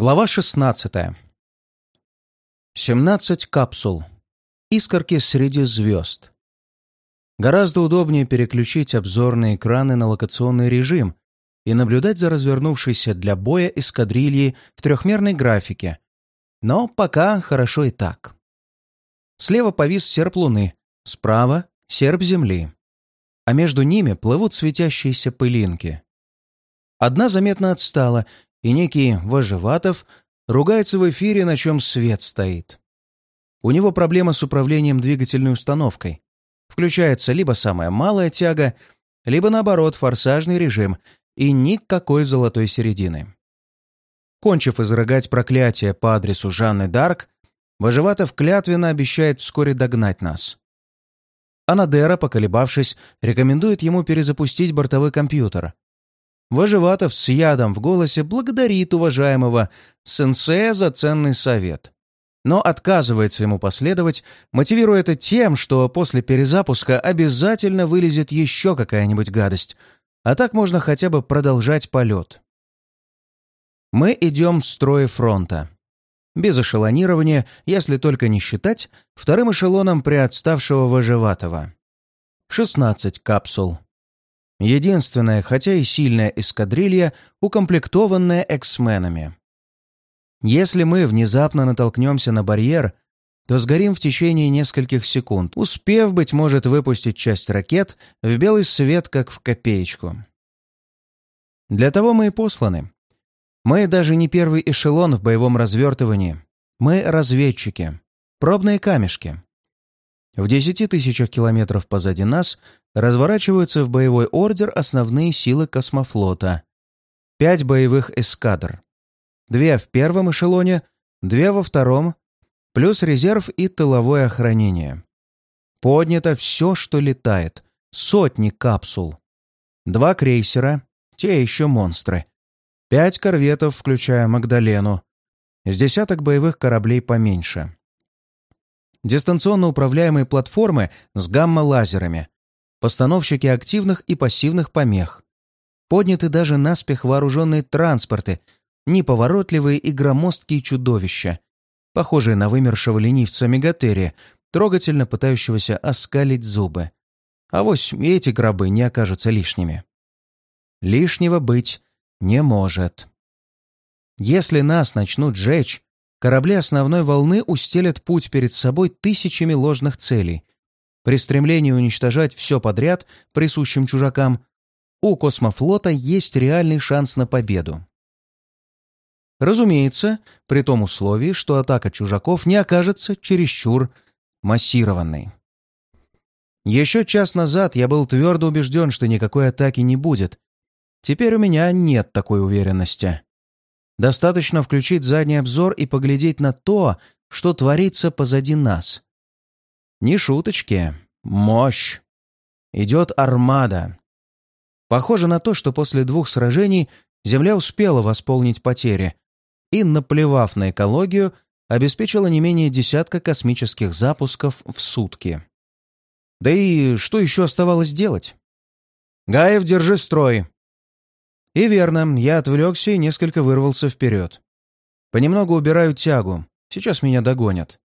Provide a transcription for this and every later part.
Глава 16. 17 капсул. Искорки среди звезд. Гораздо удобнее переключить обзорные экраны на локационный режим и наблюдать за развернувшейся для боя эскадрильей в трехмерной графике. Но пока хорошо и так. Слева повис серп Луны, справа — серп Земли. А между ними плывут светящиеся пылинки. Одна заметно отстала, и некий Вожеватов ругается в эфире, на чем свет стоит. У него проблема с управлением двигательной установкой. Включается либо самая малая тяга, либо, наоборот, форсажный режим, и никакой золотой середины. Кончив изрыгать проклятие по адресу Жанны Дарк, Вожеватов клятвенно обещает вскоре догнать нас. Анадера, поколебавшись, рекомендует ему перезапустить бортовой компьютер. Вожеватов с ядом в голосе благодарит уважаемого сенсея за ценный совет. Но отказывается ему последовать, мотивируя это тем, что после перезапуска обязательно вылезет еще какая-нибудь гадость, а так можно хотя бы продолжать полет. Мы идем в строе фронта. Без эшелонирования, если только не считать, вторым эшелоном приотставшего Вожеватого. 16 капсул. Единственная, хотя и сильная эскадрилья, укомплектованная эксменами. Если мы внезапно натолкнемся на барьер, то сгорим в течение нескольких секунд, успев, быть может, выпустить часть ракет в белый свет, как в копеечку. Для того мы и посланы. Мы даже не первый эшелон в боевом развертывании. Мы разведчики, пробные камешки. В десяти тысячах километров позади нас разворачиваются в боевой ордер основные силы космофлота. Пять боевых эскадр. Две в первом эшелоне, две во втором, плюс резерв и тыловое охранение. Поднято все, что летает. Сотни капсул. Два крейсера, те еще монстры. Пять корветов, включая Магдалену. С десяток боевых кораблей поменьше дистанционно управляемые платформы с гамма-лазерами, постановщики активных и пассивных помех, подняты даже наспех вооруженные транспорты, неповоротливые и громоздкие чудовища, похожие на вымершего ленивца Мегатерия, трогательно пытающегося оскалить зубы. А вось и эти гробы не окажутся лишними. Лишнего быть не может. Если нас начнут жечь, корабли основной волны устелят путь перед собой тысячами ложных целей. При стремлении уничтожать все подряд, присущим чужакам, у космофлота есть реальный шанс на победу. Разумеется, при том условии, что атака чужаков не окажется чересчур массированной. Еще час назад я был твердо убежден, что никакой атаки не будет. Теперь у меня нет такой уверенности. Достаточно включить задний обзор и поглядеть на то, что творится позади нас. Не шуточки. Мощь. Идет армада. Похоже на то, что после двух сражений Земля успела восполнить потери и, наплевав на экологию, обеспечила не менее десятка космических запусков в сутки. Да и что еще оставалось делать? «Гаев, держи строй!» И верно, я отвлекся и несколько вырвался вперед. Понемногу убираю тягу. Сейчас меня догонят.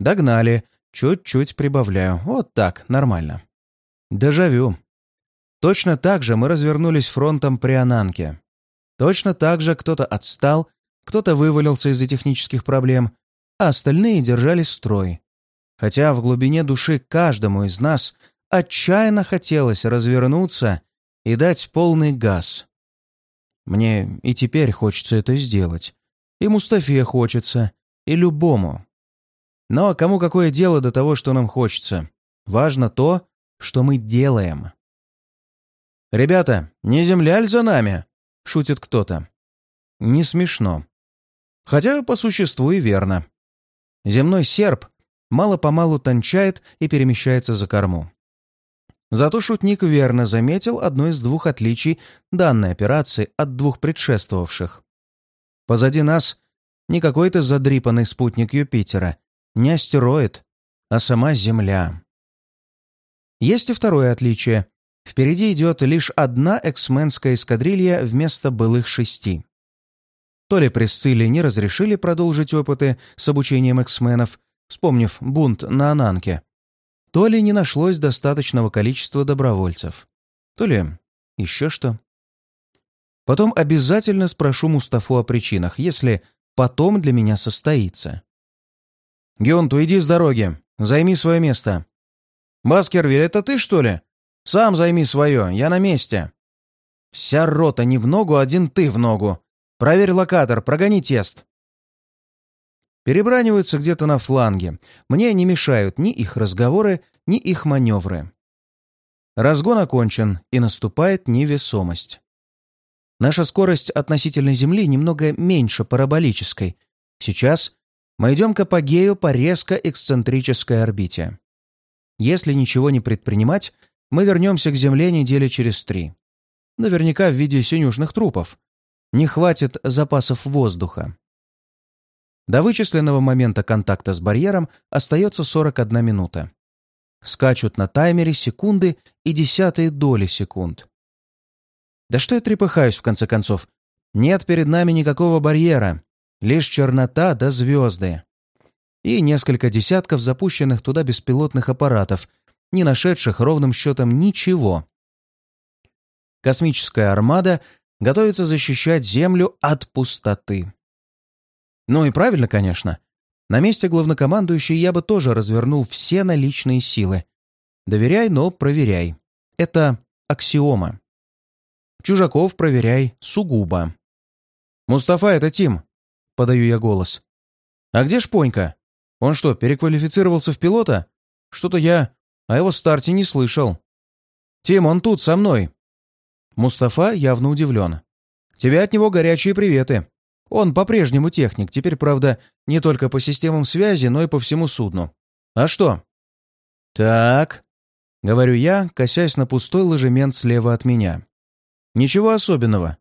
Догнали. Чуть-чуть прибавляю. Вот так, нормально. Дежавю. Точно так же мы развернулись фронтом при Ананке. Точно так же кто-то отстал, кто-то вывалился из-за технических проблем, а остальные держались строй. Хотя в глубине души каждому из нас отчаянно хотелось развернуться и дать полный газ. Мне и теперь хочется это сделать. И Мустафе хочется. И любому. Но кому какое дело до того, что нам хочется? Важно то, что мы делаем. «Ребята, не земляль за нами?» — шутит кто-то. Не смешно. Хотя по существу и верно. Земной серп мало-помалу тончает и перемещается за корму. Зато шутник верно заметил одно из двух отличий данной операции от двух предшествовавших. Позади нас не какой-то задрипанный спутник Юпитера, не астероид, а сама Земля. Есть и второе отличие. Впереди идет лишь одна эксменская эскадрилья вместо былых шести. То ли Пресцилле не разрешили продолжить опыты с обучением эксменов, вспомнив бунт на Ананке, то ли не нашлось достаточного количества добровольцев, то ли еще что. Потом обязательно спрошу Мустафу о причинах, если потом для меня состоится. «Геонту, иди с дороги. Займи свое место». «Баскервиль, это ты, что ли? Сам займи свое, я на месте». «Вся рота не в ногу, один ты в ногу. Проверь локатор, прогони тест». Перебраниваются где-то на фланге. Мне не мешают ни их разговоры, ни их маневры. Разгон окончен, и наступает невесомость. Наша скорость относительно Земли немного меньше параболической. Сейчас мы идем к апогею по резко эксцентрической орбите. Если ничего не предпринимать, мы вернемся к Земле недели через три. Наверняка в виде синюшных трупов. Не хватит запасов воздуха. До вычисленного момента контакта с барьером остается 41 минута. Скачут на таймере секунды и десятые доли секунд. Да что я трепыхаюсь, в конце концов? Нет перед нами никакого барьера. Лишь чернота да звезды. И несколько десятков запущенных туда беспилотных аппаратов, не нашедших ровным счетом ничего. Космическая армада готовится защищать Землю от пустоты. Ну и правильно, конечно. На месте главнокомандующей я бы тоже развернул все наличные силы. Доверяй, но проверяй. Это аксиома. Чужаков проверяй сугубо. «Мустафа, это Тим!» — подаю я голос. «А где Шпонька? Он что, переквалифицировался в пилота? Что-то я о его старте не слышал». «Тим, он тут, со мной!» Мустафа явно удивлен. «Тебе от него горячие приветы. Он по-прежнему техник, теперь, правда, не только по системам связи, но и по всему судну. А что? Так, говорю я, косясь на пустой ложемент слева от меня. Ничего особенного.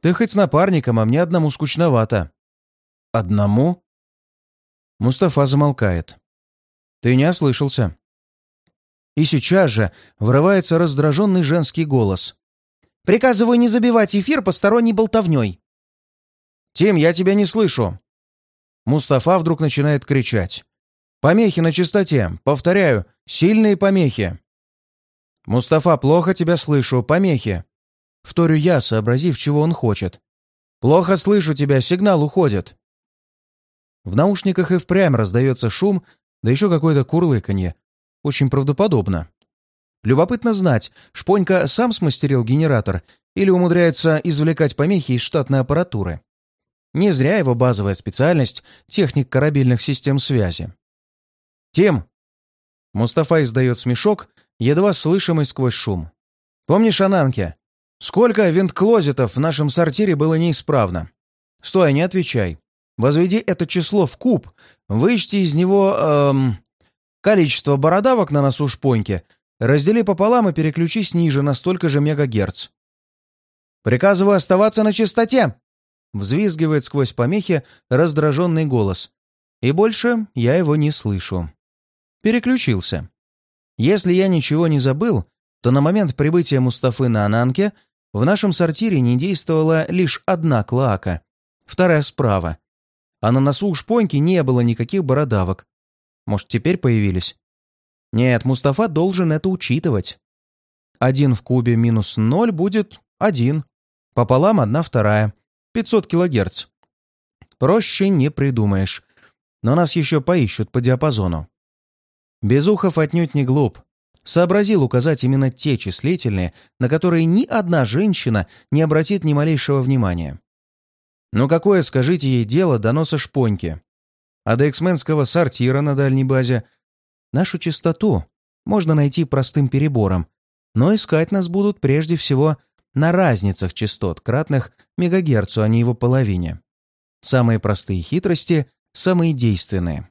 Ты хоть с напарником, а мне одному скучновато. Одному? Мустафа замолкает. Ты не ослышался. И сейчас же врывается раздраженный женский голос. «Приказываю не забивать эфир посторонней болтовней. «Тим, я тебя не слышу!» Мустафа вдруг начинает кричать. «Помехи на частоте! Повторяю, сильные помехи!» «Мустафа, плохо тебя слышу, помехи!» Вторю я, сообразив, чего он хочет. «Плохо слышу тебя, сигнал уходит!» В наушниках и впрямь раздается шум, да еще какое-то курлыканье. Очень правдоподобно. Любопытно знать, Шпонька сам смастерил генератор или умудряется извлекать помехи из штатной аппаратуры. Не зря его базовая специальность — техник корабельных систем связи. «Тим!» Мустафа издает смешок, едва слышимый сквозь шум. «Помнишь Ананке? Сколько винт-клозетов в нашем сортире было неисправно? Стой, не отвечай. Возведи это число в куб, вычти из него... Эм, количество бородавок на носу шпоньки, раздели пополам и переключись ниже на столько же мегагерц. Приказываю оставаться на чистоте!» Взвизгивает сквозь помехи раздраженный голос. И больше я его не слышу. Переключился. Если я ничего не забыл, то на момент прибытия Мустафы на Ананке в нашем сортире не действовала лишь одна клоака, вторая справа. А на носу у шпоньки не было никаких бородавок. Может, теперь появились? Нет, Мустафа должен это учитывать. Один в кубе минус ноль будет один. Пополам одна вторая. 500 килогерц. Проще не придумаешь. Но нас еще поищут по диапазону. Безухов отнюдь не глуп. Сообразил указать именно те числительные, на которые ни одна женщина не обратит ни малейшего внимания. Ну какое, скажите ей, дело доноса шпоньки? А до эксменского сортира на дальней базе нашу чистоту можно найти простым перебором, но искать нас будут прежде всего на разницах частот, кратных мегагерцу, а не его половине. Самые простые хитрости, самые действенные.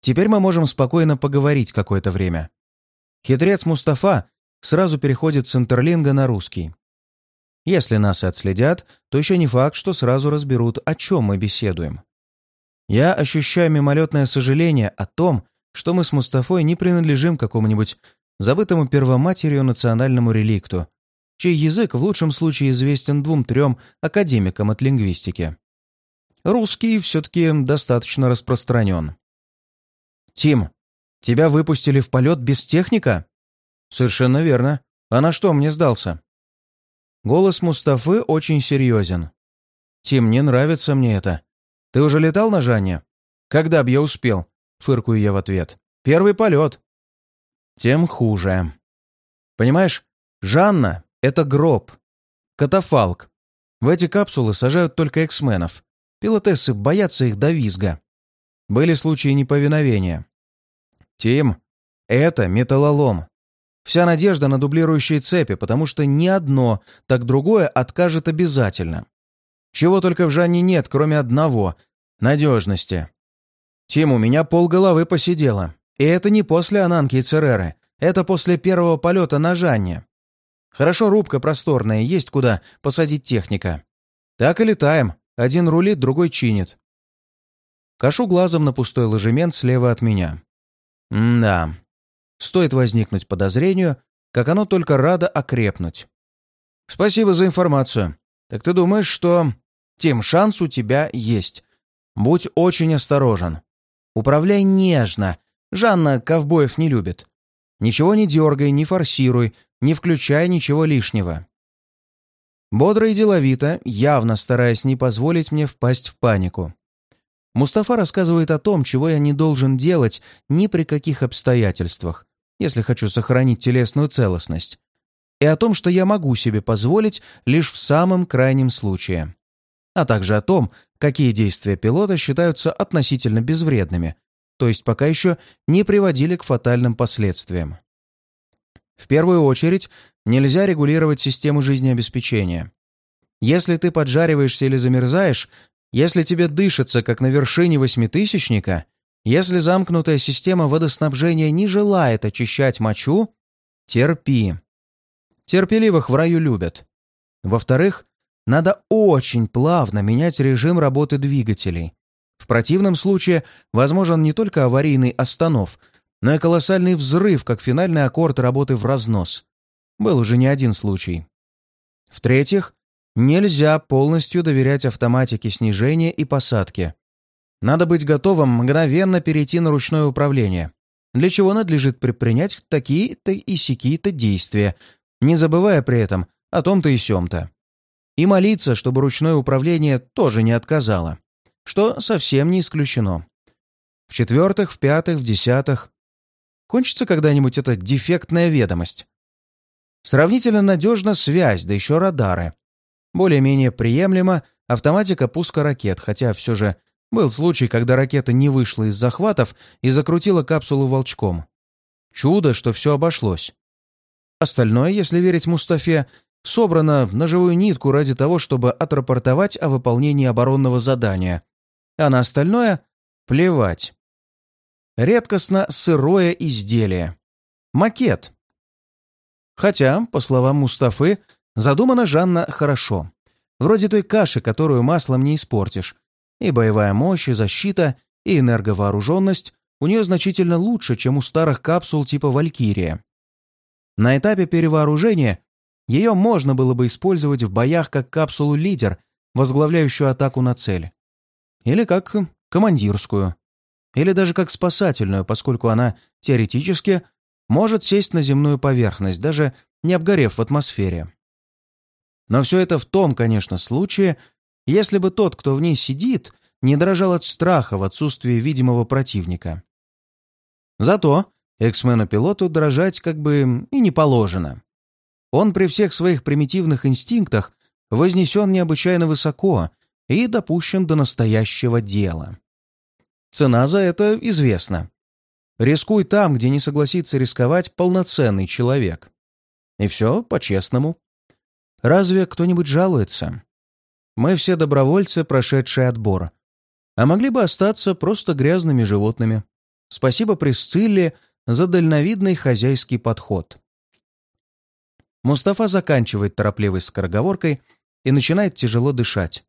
Теперь мы можем спокойно поговорить какое-то время. Хитрец Мустафа сразу переходит с интерлинга на русский. Если нас отследят, то еще не факт, что сразу разберут, о чем мы беседуем. Я ощущаю мимолетное сожаление о том, что мы с Мустафой не принадлежим какому-нибудь забытому первоматерью национальному реликту, чей язык в лучшем случае известен двум-трем академикам от лингвистики. Русский все-таки достаточно распространен. «Тим, тебя выпустили в полет без техника?» «Совершенно верно. А на что мне сдался?» Голос Мустафы очень серьезен. «Тим, не нравится мне это. Ты уже летал на Жанне?» «Когда б я успел?» — фыркую я в ответ. «Первый полет». Тем хуже. Понимаешь, Жанна — это гроб. Катафалк. В эти капсулы сажают только эксменов. Пилотессы боятся их до визга. Были случаи неповиновения. Тим, это металлолом. Вся надежда на дублирующие цепи, потому что ни одно, так другое откажет обязательно. Чего только в Жанне нет, кроме одного — надежности. Тим, у меня полголовы посидело. И это не после Ананки и Цереры. Это после первого полета на Жанне. Хорошо рубка просторная, есть куда посадить техника. Так и летаем. Один рулит, другой чинит. Кашу глазом на пустой ложемент слева от меня. М-да. Стоит возникнуть подозрению, как оно только радо окрепнуть. Спасибо за информацию. Так ты думаешь, что... Тем шанс у тебя есть. Будь очень осторожен. Управляй нежно. Жанна ковбоев не любит. Ничего не дергай, не форсируй, не включай ничего лишнего. Бодро и деловито, явно стараясь не позволить мне впасть в панику. Мустафа рассказывает о том, чего я не должен делать ни при каких обстоятельствах, если хочу сохранить телесную целостность, и о том, что я могу себе позволить лишь в самом крайнем случае, а также о том, какие действия пилота считаются относительно безвредными, то есть пока еще не приводили к фатальным последствиям. В первую очередь, нельзя регулировать систему жизнеобеспечения. Если ты поджариваешься или замерзаешь, если тебе дышится, как на вершине восьмитысячника, если замкнутая система водоснабжения не желает очищать мочу, терпи. Терпеливых в раю любят. Во-вторых, надо очень плавно менять режим работы двигателей. В противном случае возможен не только аварийный останов, и колоссальный взрыв, как финальный аккорд работы в разнос. Был уже не один случай. В-третьих, нельзя полностью доверять автоматике снижения и посадки. Надо быть готовым мгновенно перейти на ручное управление, для чего надлежит предпринять такие-то и сякие-то действия, не забывая при этом о том-то и сём-то и молиться, чтобы ручное управление тоже не отказало, что совсем не исключено. В-четвертых, в пятых, в десятых. Кончится когда-нибудь эта дефектная ведомость. Сравнительно надежна связь, да еще радары. Более-менее приемлемо автоматика пуска ракет, хотя все же был случай, когда ракета не вышла из захватов и закрутила капсулу волчком. Чудо, что все обошлось. Остальное, если верить Мустафе, собрано на живую нитку ради того, чтобы отрапортовать о выполнении оборонного задания, а на остальное — плевать. Редкостно сырое изделие. Макет. Хотя, по словам Мустафы, задумана Жанна хорошо. Вроде той каши, которую маслом не испортишь. И боевая мощь, и защита, и энерговооруженность у нее значительно лучше, чем у старых капсул типа «Валькирия». На этапе перевооружения ее можно было бы использовать в боях как капсулу-лидер, возглавляющую атаку на цель. Или как командирскую. Или даже как спасательную, поскольку она, теоретически, может сесть на земную поверхность, даже не обгорев в атмосфере. Но все это в том, конечно, случае, если бы тот, кто в ней сидит, не дрожал от страха в отсутствии видимого противника. Зато эксмену-пилоту дрожать как бы и не положено. Он при всех своих примитивных инстинктах вознесен необычайно высоко и допущен до настоящего дела. Цена за это известна. Рискуй там, где не согласится рисковать полноценный человек. И все по-честному. Разве кто-нибудь жалуется? Мы все добровольцы, прошедшие отбор. А могли бы остаться просто грязными животными. Спасибо Присцилле за дальновидный хозяйский подход. Мустафа заканчивает торопливой скороговоркой и начинает тяжело дышать.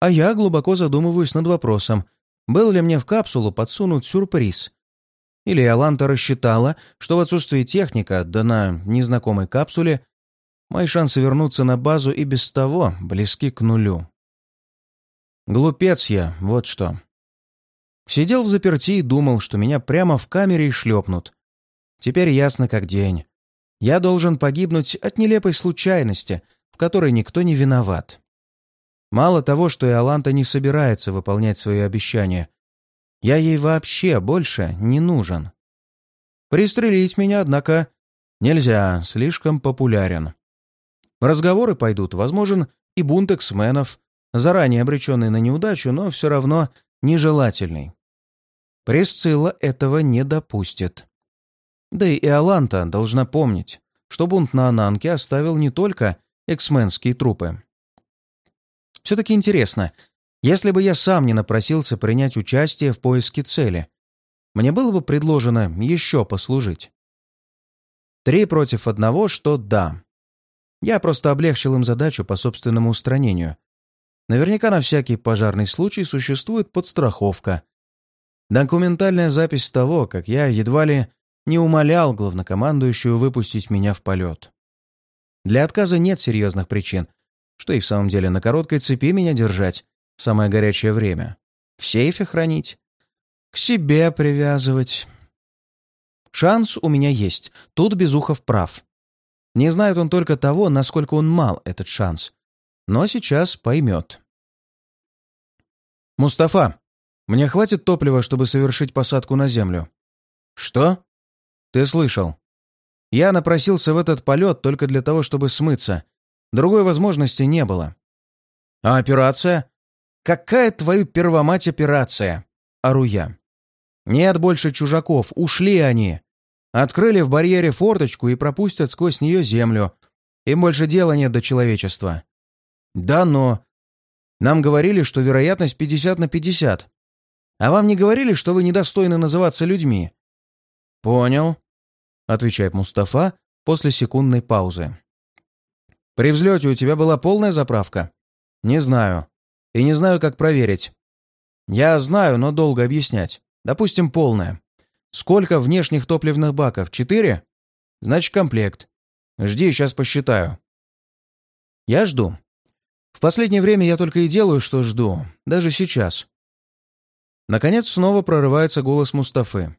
А я глубоко задумываюсь над вопросом, был ли мне в капсулу подсунут сюрприз. Или Аланта рассчитала, что в отсутствии техника, да на незнакомой капсуле, мои шансы вернуться на базу и без того близки к нулю. Глупец я, вот что. Сидел в заперти и думал, что меня прямо в камере и шлепнут. Теперь ясно как день. Я должен погибнуть от нелепой случайности, в которой никто не виноват. Мало того, что Иоланта не собирается выполнять свои обещания, я ей вообще больше не нужен. Пристрелить меня, однако, нельзя, слишком популярен. Разговоры пойдут, возможен и бунт эксменов, заранее обреченный на неудачу, но все равно нежелательный. Пресцилла этого не допустит. Да и Иоланта должна помнить, что бунт на Ананке оставил не только эксменские трупы. Все-таки интересно, если бы я сам не напросился принять участие в поиске цели, мне было бы предложено еще послужить. Три против одного, что да. Я просто облегчил им задачу по собственному устранению. Наверняка на всякий пожарный случай существует подстраховка. Документальная запись того, как я едва ли не умолял главнокомандующую выпустить меня в полет. Для отказа нет серьезных причин, что и в самом деле на короткой цепи меня держать в самое горячее время. В сейфе хранить. К себе привязывать. Шанс у меня есть. Тут Безухов прав. Не знает он только того, насколько он мал, этот шанс. Но сейчас поймет. «Мустафа, мне хватит топлива, чтобы совершить посадку на землю?» «Что?» «Ты слышал. Я напросился в этот полет только для того, чтобы смыться. Другой возможности не было». «А операция?» «Какая твою первомать операция?» — ору я. «Нет больше чужаков, ушли они. Открыли в барьере форточку и пропустят сквозь нее землю. Им больше дела нет до человечества». «Да, но...» «Нам говорили, что вероятность 50 на 50. А вам не говорили, что вы недостойны называться людьми?» «Понял», — отвечает Мустафа после секундной паузы. «При взлете у тебя была полная заправка?» «Не знаю и не знаю, как проверить. Я знаю, но долго объяснять. Допустим, полная. Сколько внешних топливных баков? Четыре? Значит, комплект. Жди, сейчас посчитаю. Я жду. В последнее время я только и делаю, что жду. Даже сейчас. Наконец снова прорывается голос Мустафы.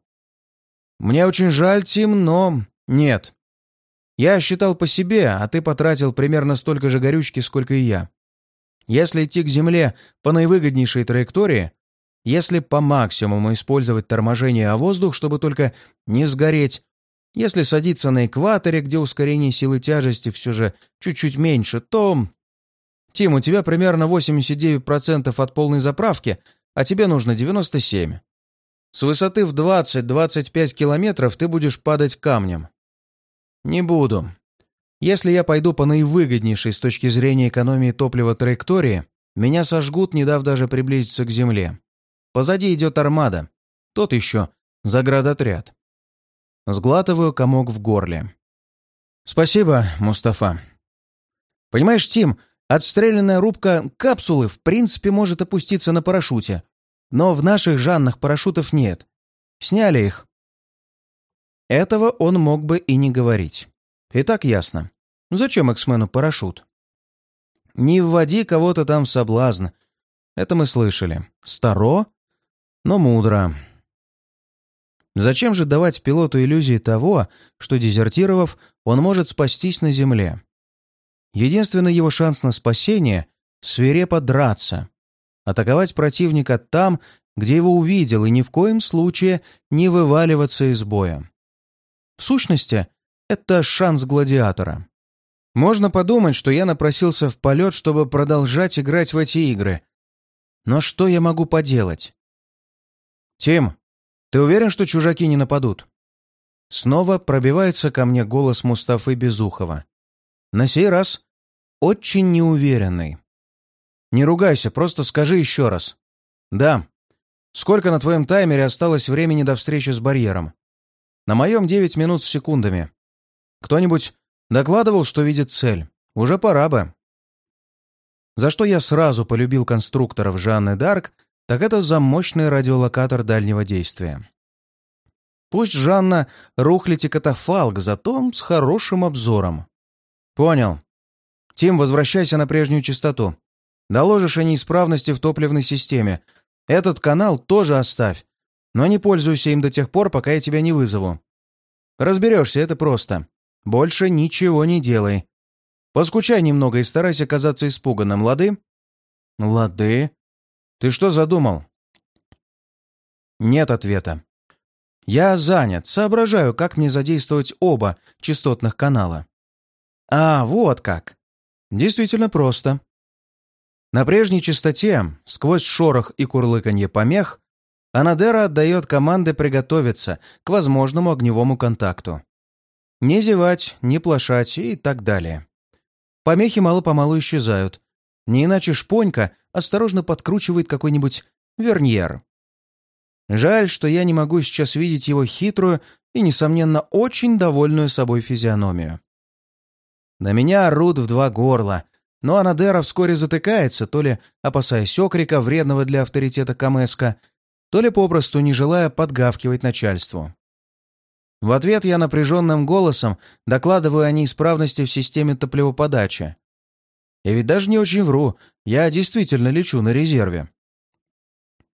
«Мне очень жаль, Тим, но... нет. Я считал по себе, а ты потратил примерно столько же горючки, сколько и я. Если идти к Земле по наивыгоднейшей траектории, если по максимуму использовать торможение о воздух, чтобы только не сгореть, если садиться на экваторе, где ускорение силы тяжести все же чуть-чуть меньше, то... Тим, у тебя примерно 89% от полной заправки, а тебе нужно 97%. С высоты в 20-25 километров ты будешь падать камнем. Не буду. Если я пойду по наивыгоднейшей с точки зрения экономии топлива траектории, меня сожгут, не дав даже приблизиться к земле. Позади идет армада. Тот еще заградотряд. Сглатываю комок в горле. Спасибо, Мустафа. Понимаешь, Тим, отстрелянная рубка капсулы в принципе может опуститься на парашюте. Но в наших жаннах парашютов нет. Сняли их. Этого он мог бы и не говорить. И так ясно. Зачем Эксмену парашют? Не вводи кого-то там в соблазн. Это мы слышали. Старо, но мудро. Зачем же давать пилоту иллюзии того, что, дезертировав, он может спастись на земле? Единственный его шанс на спасение — свирепо драться. Атаковать противника там, где его увидел, и ни в коем случае не вываливаться из боя. В сущности, это шанс гладиатора. Можно подумать, что я напросился в полет, чтобы продолжать играть в эти игры. Но что я могу поделать? «Тим, ты уверен, что чужаки не нападут?» Снова пробивается ко мне голос Мустафы Безухова. На сей раз очень неуверенный. «Не ругайся, просто скажи еще раз». «Да. Сколько на твоем таймере осталось времени до встречи с барьером?» «На моем девять минут с секундами. Кто-нибудь докладывал, что видит цель? Уже пора бы. За что я сразу полюбил конструкторов Жанны Дарк, так это за мощный радиолокатор дальнего действия. Пусть Жанна рухлите катафалк, зато с хорошим обзором. «Понял. Тим, возвращайся на прежнюю частоту. Доложишь о неисправности в топливной системе. Этот канал тоже оставь, но не пользуйся им до тех пор, пока я тебя не вызову. Разберешься, это просто. Больше ничего не делай. Поскучай немного и старайся казаться испуганным, лады?» «Лады? Ты что задумал?» Нет ответа. Я занят, соображаю, как мне задействовать оба частотных канала. А, вот как. Действительно просто. На прежней частоте, сквозь шорох и курлыканье помех, Анадера отдает команды приготовиться к возможному огневому контакту. Не зевать, не плашать и так далее. Помехи мало-помалу исчезают. Не иначе шпонька осторожно подкручивает какой-нибудь верньер. Жаль, что я не могу сейчас видеть его хитрую и, несомненно, очень довольную собой физиономию. На меня орут в два горла, но Анадера вскоре затыкается, то ли опасаясь окрика, вредного для авторитета Камеска, то ли попросту не желая подгавкивать начальству. В ответ я напряженным голосом докладываю о неисправности в системе топливоподачи. Я ведь даже не очень вру, я действительно лечу на резерве.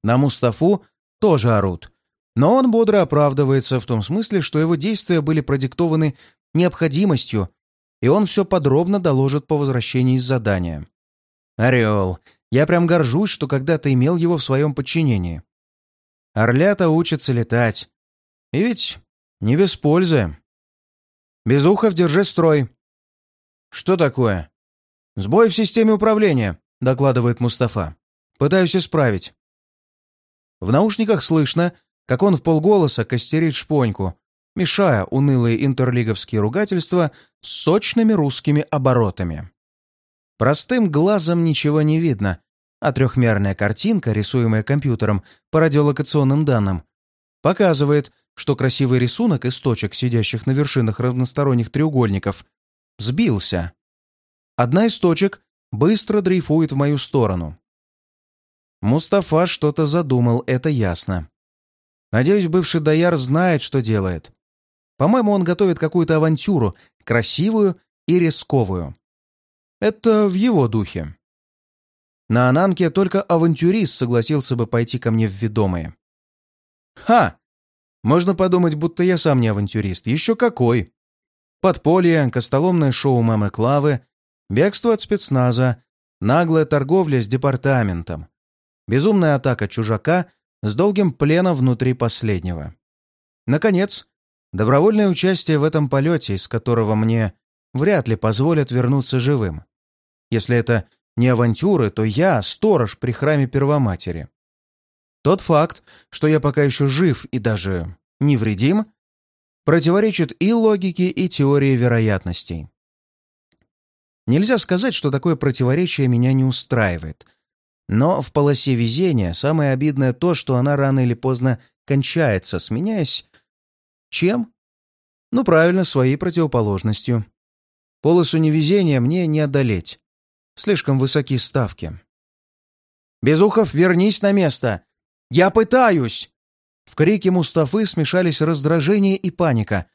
На Мустафу тоже орут, но он бодро оправдывается в том смысле, что его действия были продиктованы необходимостью, и он все подробно доложит по возвращении из задания. Орел. Я прям горжусь, что когда-то имел его в своем подчинении. Орлята учатся летать. И ведь не без пользы. Безухов, держи строй. Что такое? Сбой в системе управления, докладывает Мустафа. Пытаюсь исправить. В наушниках слышно, как он в полголоса костерит шпоньку, мешая унылые интерлиговские ругательства с сочными русскими оборотами. Простым глазом ничего не видно, а трехмерная картинка, рисуемая компьютером по радиолокационным данным, показывает, что красивый рисунок из точек, сидящих на вершинах равносторонних треугольников, сбился. Одна из точек быстро дрейфует в мою сторону. Мустафа что-то задумал, это ясно. Надеюсь, бывший Даяр знает, что делает. По-моему, он готовит какую-то авантюру, красивую и рисковую. Это в его духе. На Ананке только авантюрист согласился бы пойти ко мне в ведомые. Ха! Можно подумать, будто я сам не авантюрист. Еще какой! Подполье, костоломное шоу мамы Клавы, бегство от спецназа, наглая торговля с департаментом, безумная атака чужака с долгим пленом внутри последнего. Наконец, добровольное участие в этом полете, из которого мне вряд ли позволят вернуться живым. Если это не авантюры, то я сторож при храме Первоматери. Тот факт, что я пока еще жив и даже невредим, противоречит и логике, и теории вероятностей. Нельзя сказать, что такое противоречие меня не устраивает. Но в полосе везения самое обидное то, что она рано или поздно кончается, сменяясь... Чем? Ну, правильно, своей противоположностью. Полосу невезения мне не одолеть. Слишком высокие ставки. «Безухов, вернись на место! Я пытаюсь!» В крике Мустафы смешались раздражение и паника.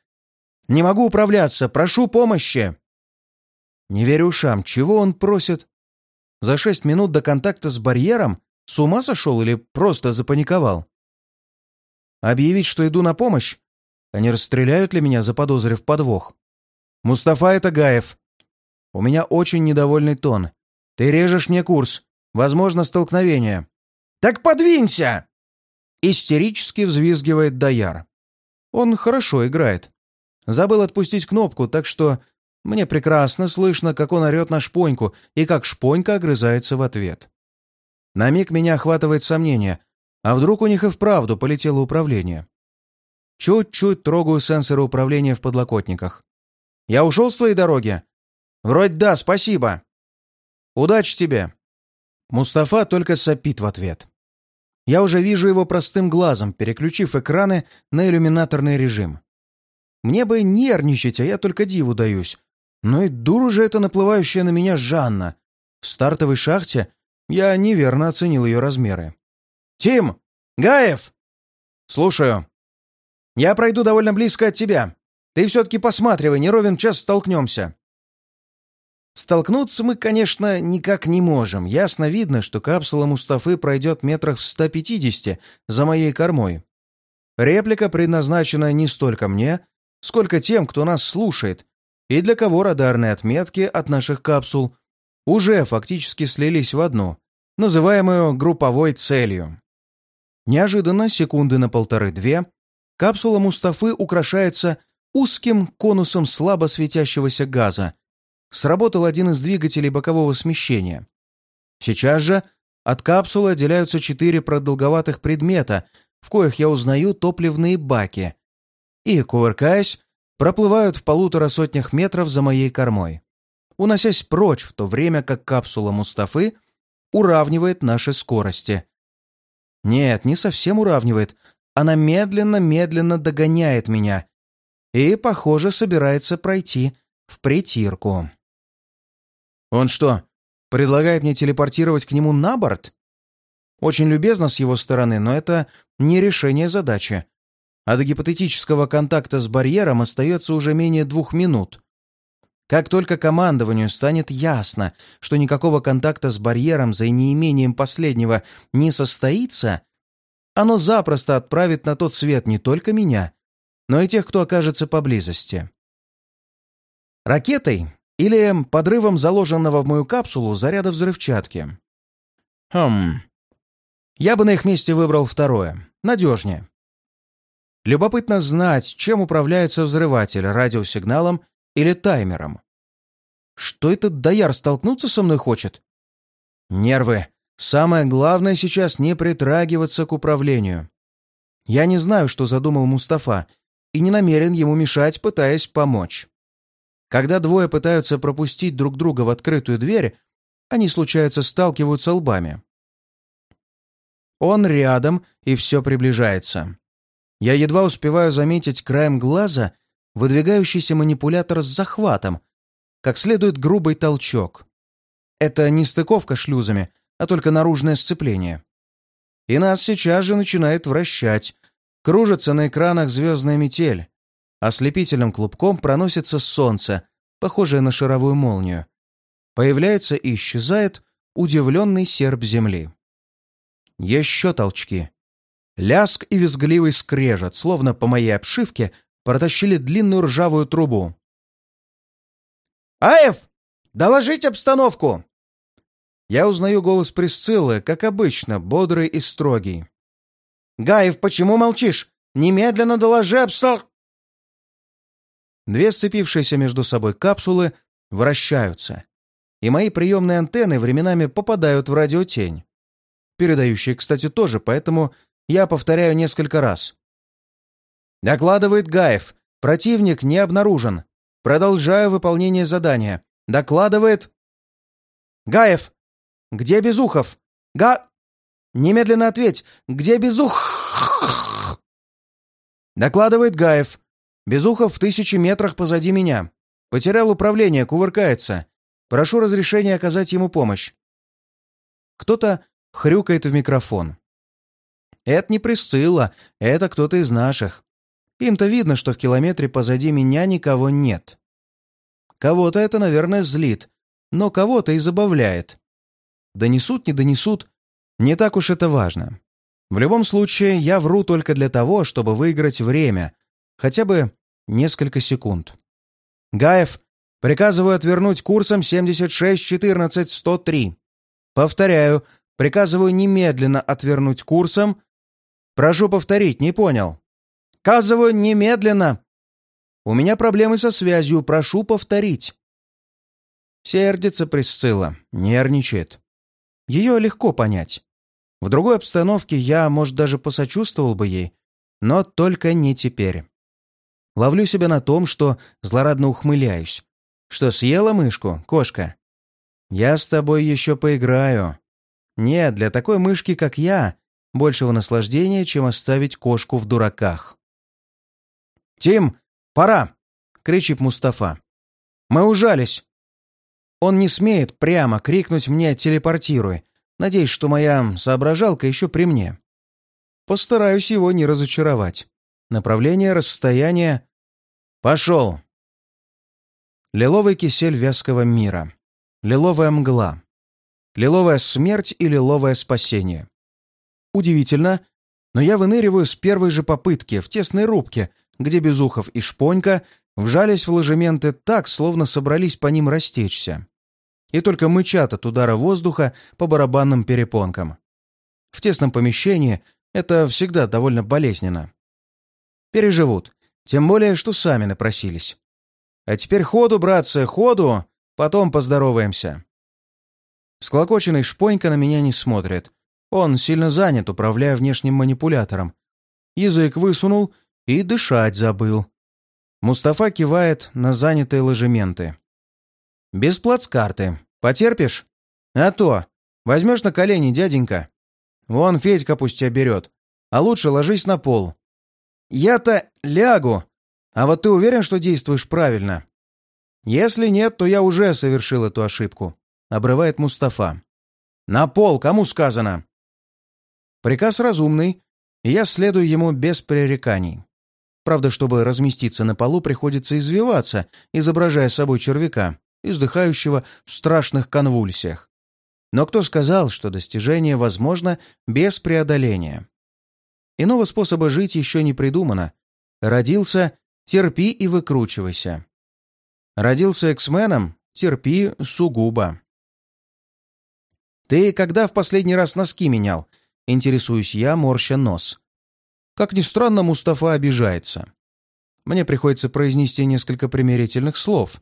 «Не могу управляться! Прошу помощи!» Не верю ушам. Чего он просит? За шесть минут до контакта с барьером? С ума сошел или просто запаниковал? Объявить, что иду на помощь? Они расстреляют ли меня, заподозрив подвох? Мустафа это Гаев. У меня очень недовольный тон. Ты режешь мне курс. Возможно, столкновение. «Так подвинься!» Истерически взвизгивает Даяр. Он хорошо играет. Забыл отпустить кнопку, так что мне прекрасно слышно, как он орет на шпоньку и как шпонька огрызается в ответ. На миг меня охватывает сомнение, а вдруг у них и вправду полетело управление. Чуть-чуть трогаю сенсоры управления в подлокотниках. «Я ушел с твоей дороги?» «Вроде да, спасибо». «Удачи тебе!» Мустафа только сопит в ответ. Я уже вижу его простым глазом, переключив экраны на иллюминаторный режим. Мне бы нервничать, а я только диву даюсь. Но и дуру же это наплывающая на меня Жанна. В стартовой шахте я неверно оценил ее размеры. «Тим! Гаев!» «Слушаю. Я пройду довольно близко от тебя. Ты все-таки посматривай, не ровен час столкнемся». Столкнуться мы, конечно, никак не можем. Ясно видно, что капсула Мустафы пройдет метрах в 150 за моей кормой. Реплика предназначена не столько мне, сколько тем, кто нас слушает, и для кого радарные отметки от наших капсул уже фактически слились в одну, называемую групповой целью. Неожиданно, секунды на полторы-две, капсула Мустафы украшается узким конусом слабо светящегося газа, сработал один из двигателей бокового смещения. Сейчас же от капсулы отделяются четыре продолговатых предмета, в коих я узнаю топливные баки, и, кувыркаясь, проплывают в полутора сотнях метров за моей кормой, уносясь прочь, в то время как капсула Мустафы уравнивает наши скорости. Нет, не совсем уравнивает, она медленно-медленно догоняет меня и, похоже, собирается пройти в притирку. Он что, предлагает мне телепортировать к нему на борт? Очень любезно с его стороны, но это не решение задачи. А до гипотетического контакта с барьером остается уже менее двух минут. Как только командованию станет ясно, что никакого контакта с барьером за неимением последнего не состоится, оно запросто отправит на тот свет не только меня, но и тех, кто окажется поблизости. Ракетой или подрывом заложенного в мою капсулу заряда взрывчатки. Хм. Я бы на их месте выбрал второе. Надежнее. Любопытно знать, чем управляется взрыватель, радиосигналом или таймером. Что этот дояр столкнуться со мной хочет? Нервы. Самое главное сейчас не притрагиваться к управлению. Я не знаю, что задумал Мустафа, и не намерен ему мешать, пытаясь помочь. Когда двое пытаются пропустить друг друга в открытую дверь, они, случается, сталкиваются лбами. Он рядом, и все приближается. Я едва успеваю заметить краем глаза выдвигающийся манипулятор с захватом, как следует грубый толчок. Это не стыковка шлюзами, а только наружное сцепление. И нас сейчас же начинает вращать. Кружится на экранах звездная метель. Ослепительным клубком проносится солнце, похожее на шаровую молнию. Появляется и исчезает удивленный серп земли. Еще толчки. Ляск и визгливый скрежет, словно по моей обшивке протащили длинную ржавую трубу. «Аев! Доложить обстановку!» Я узнаю голос Присциллы, как обычно, бодрый и строгий. «Гаев, почему молчишь? Немедленно доложи обстал...» Две сцепившиеся между собой капсулы вращаются, и мои приемные антенны временами попадают в радиотень. Передающие, кстати, тоже, поэтому я повторяю несколько раз. Докладывает Гаев. Противник не обнаружен. Продолжаю выполнение задания. Докладывает... Гаев! Где Безухов? Га... Немедленно ответь! Где Безух... Докладывает Гаев. Безухов в тысячи метрах позади меня. Потерял управление, кувыркается. Прошу разрешения оказать ему помощь. Кто-то хрюкает в микрофон. Это не Присцилла, это кто-то из наших. Им-то видно, что в километре позади меня никого нет. Кого-то это, наверное, злит, но кого-то и забавляет. Донесут, не донесут, не так уж это важно. В любом случае, я вру только для того, чтобы выиграть время, Хотя бы несколько секунд. «Гаев, приказываю отвернуть курсом 76-14-103. Повторяю, приказываю немедленно отвернуть курсом. Прошу повторить, не понял. Казываю немедленно. У меня проблемы со связью, прошу повторить». Сердится Присцилла, нервничает. Ее легко понять. В другой обстановке я, может, даже посочувствовал бы ей, но только не теперь. Ловлю себя на том, что злорадно ухмыляюсь. Что съела мышку, кошка? Я с тобой еще поиграю. Нет, для такой мышки, как я, большего наслаждения, чем оставить кошку в дураках. «Тим, пора!» — кричит Мустафа. «Мы ужались!» Он не смеет прямо крикнуть мне «телепортируй», надеясь, что моя соображалка еще при мне. Постараюсь его не разочаровать. Направление, расстояние... Пошел! Лиловый кисель вязкого мира. Лиловая мгла. Лиловая смерть и лиловое спасение. Удивительно, но я выныриваю с первой же попытки в тесной рубке, где Безухов и Шпонька вжались в ложементы так, словно собрались по ним растечься. И только мычат от удара воздуха по барабанным перепонкам. В тесном помещении это всегда довольно болезненно. Переживут, тем более, что сами напросились. А теперь ходу, братцы, ходу, потом поздороваемся. Склокоченный Шпонька на меня не смотрит. Он сильно занят, управляя внешним манипулятором. Язык высунул и дышать забыл. Мустафа кивает на занятые ложементы. «Без плацкарты. Потерпишь?» «А то. Возьмешь на колени, дяденька. Вон Федька пусть тебя берет. А лучше ложись на пол». «Я-то лягу. А вот ты уверен, что действуешь правильно?» «Если нет, то я уже совершил эту ошибку», — обрывает Мустафа. «На пол, кому сказано?» Приказ разумный, и я следую ему без пререканий. Правда, чтобы разместиться на полу, приходится извиваться, изображая собой червяка, издыхающего в страшных конвульсиях. Но кто сказал, что достижение возможно без преодоления? Иного способа жить еще не придумано. Родился — терпи и выкручивайся. Родился эксменом — терпи сугубо. «Ты когда в последний раз носки менял?» — интересуюсь я, морща нос. Как ни странно, Мустафа обижается. Мне приходится произнести несколько примирительных слов.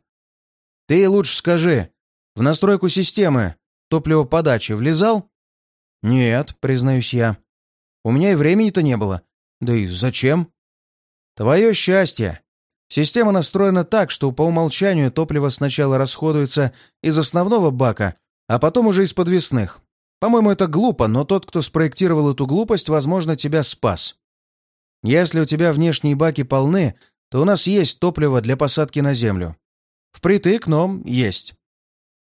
«Ты лучше скажи, в настройку системы топливоподачи влезал?» «Нет», — признаюсь я. «У меня и времени-то не было. Да и зачем?» «Твое счастье. Система настроена так, что по умолчанию топливо сначала расходуется из основного бака, а потом уже из подвесных. По-моему, это глупо, но тот, кто спроектировал эту глупость, возможно, тебя спас. Если у тебя внешние баки полны, то у нас есть топливо для посадки на землю. Впритык, но есть.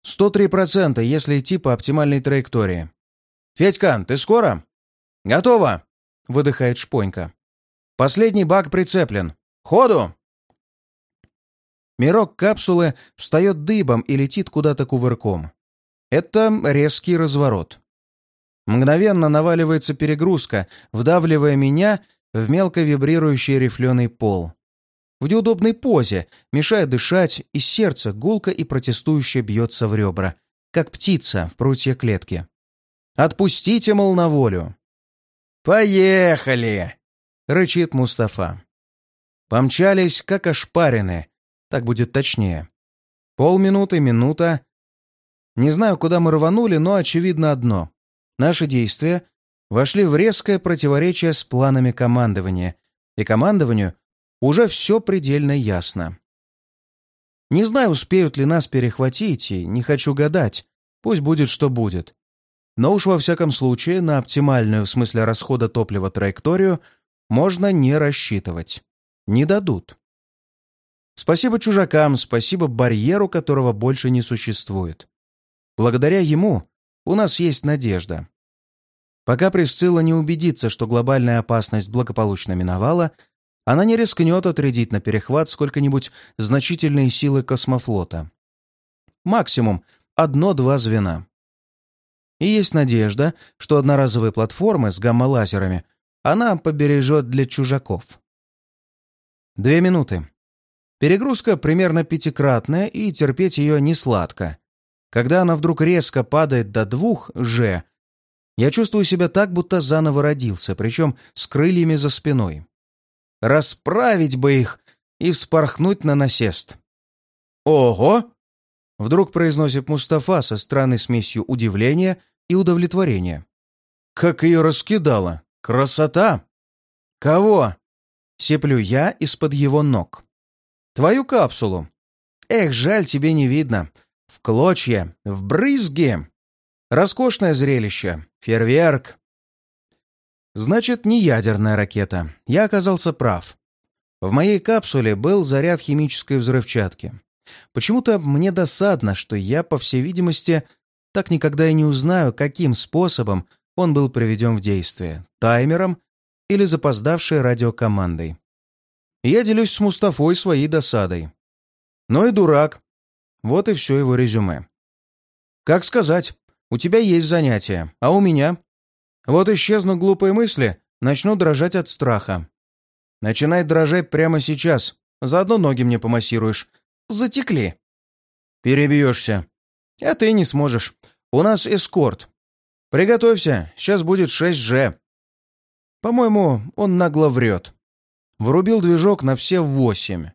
103%, если идти по оптимальной траектории. «Федька, ты скоро?» «Готово!» — выдыхает Шпонька. «Последний бак прицеплен. Ходу!» Мирок капсулы встает дыбом и летит куда-то кувырком. Это резкий разворот. Мгновенно наваливается перегрузка, вдавливая меня в мелко вибрирующий рифленый пол. В неудобной позе, мешая дышать, и сердце гулко и протестующе бьется в ребра, как птица в прутье клетки. «Отпустите, мол, на волю!» «Поехали!» — рычит Мустафа. Помчались, как ошпарены, так будет точнее. Полминуты, минута. Не знаю, куда мы рванули, но очевидно одно. Наши действия вошли в резкое противоречие с планами командования, и командованию уже все предельно ясно. Не знаю, успеют ли нас перехватить, и не хочу гадать, пусть будет, что будет. Но уж во всяком случае на оптимальную в смысле расхода топлива траекторию можно не рассчитывать. Не дадут. Спасибо чужакам, спасибо барьеру, которого больше не существует. Благодаря ему у нас есть надежда. Пока Присцилла не убедится, что глобальная опасность благополучно миновала, она не рискнет отрядить на перехват сколько-нибудь значительные силы космофлота. Максимум одно-два звена. И есть надежда, что одноразовые платформы с гамма-лазерами она побережет для чужаков. Две минуты. Перегрузка примерно пятикратная, и терпеть ее не сладко. Когда она вдруг резко падает до двух «Ж», я чувствую себя так, будто заново родился, причем с крыльями за спиной. Расправить бы их и вспорхнуть на насест. «Ого!» — вдруг произносит Мустафа со странной смесью удивления и удовлетворения. «Как ее раскидало! Красота!» «Кого?» — сеплю я из-под его ног. «Твою капсулу. Эх, жаль, тебе не видно. В клочья, в брызги!» Роскошное зрелище. Фейерверк. Значит, не ядерная ракета. Я оказался прав. В моей капсуле был заряд химической взрывчатки. Почему-то мне досадно, что я, по всей видимости, так никогда и не узнаю, каким способом он был приведен в действие — таймером или запоздавшей радиокомандой. Я делюсь с Мустафой своей досадой. Ну и дурак. Вот и все его резюме. Как сказать, у тебя есть занятия, а у меня? Вот исчезнут глупые мысли, начну дрожать от страха. Начинай дрожать прямо сейчас. Заодно ноги мне помассируешь. Затекли. Перебьешься. А ты не сможешь. У нас эскорт. Приготовься, сейчас будет 6G. По-моему, он нагло врет. Врубил движок на все восемь.